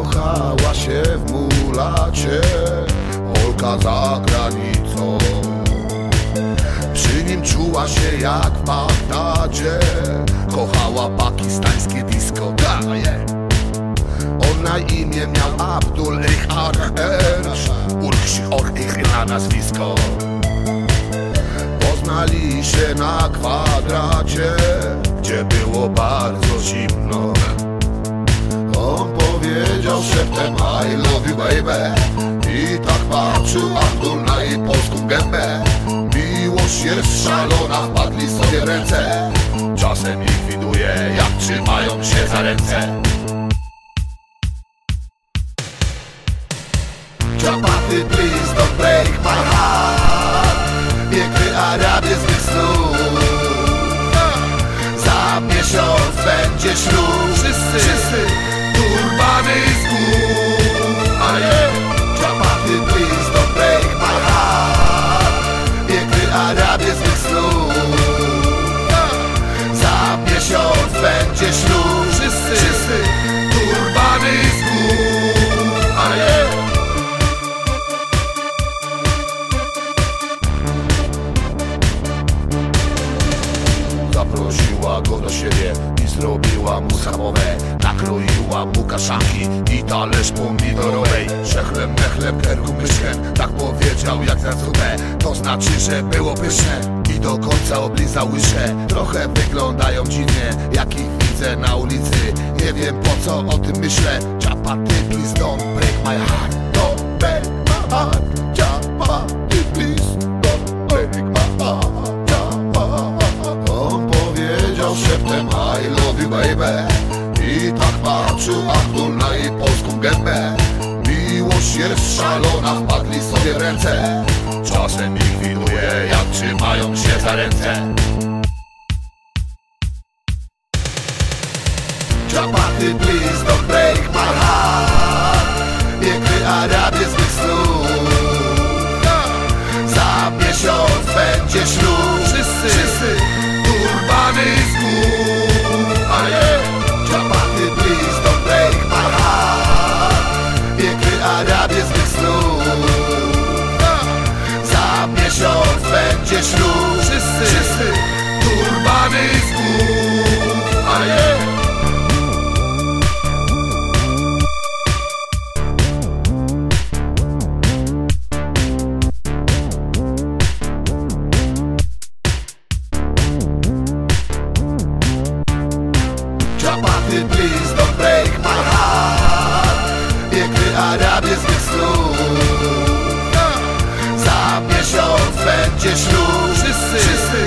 Zakochała się w mulacie Polka za granicą. Przy nim czuła się jak w Bagdadzie Kochała pakistańskie disco Daje On na imię miał Abdul Ich Arch Urch Och Ich na nazwisko. Poznali się na kwadracie powiedział szeptem I love you baby I tak patrzył Abdul na jej polską gębę. Miłość jest szalona, wpadli sobie ręce. Czasem ich widuje, jak trzymają się za ręce. Chapaty, please don't break my heart. Piękny Arabie z mych snów Za miesiąc będzie ślub Wszyscy, wszyscy Piękny Arabie z mych snów. Za miesiąc będzie ślub Wszyscy, wszyscy. Turbany z gór A nie. Zaprosiła go do siebie zrobiła mu samowę Nakroiła mu kaszanki i talerz pomidorowej. Szechlem, mechlem, kerku, myszkiem Tak powiedział jak za zupę To znaczy, że było pyszne I do końca oblizał łyżkę Trochę wyglądają dziwnie Jak ich widzę na ulicy. Nie wiem po co o tym myślę baby. I tak patrzył Abdul na jej polską gębę. Miłość jest szalona, wpadli sobie w ręce. Czasem ich widuje, jak trzymają się za ręce. Chapaty, please don't break my Chapaty, please don't break my heart Piękny Arabie z mych snów Za miesiąc będzie ślub Wszyscy, wszyscy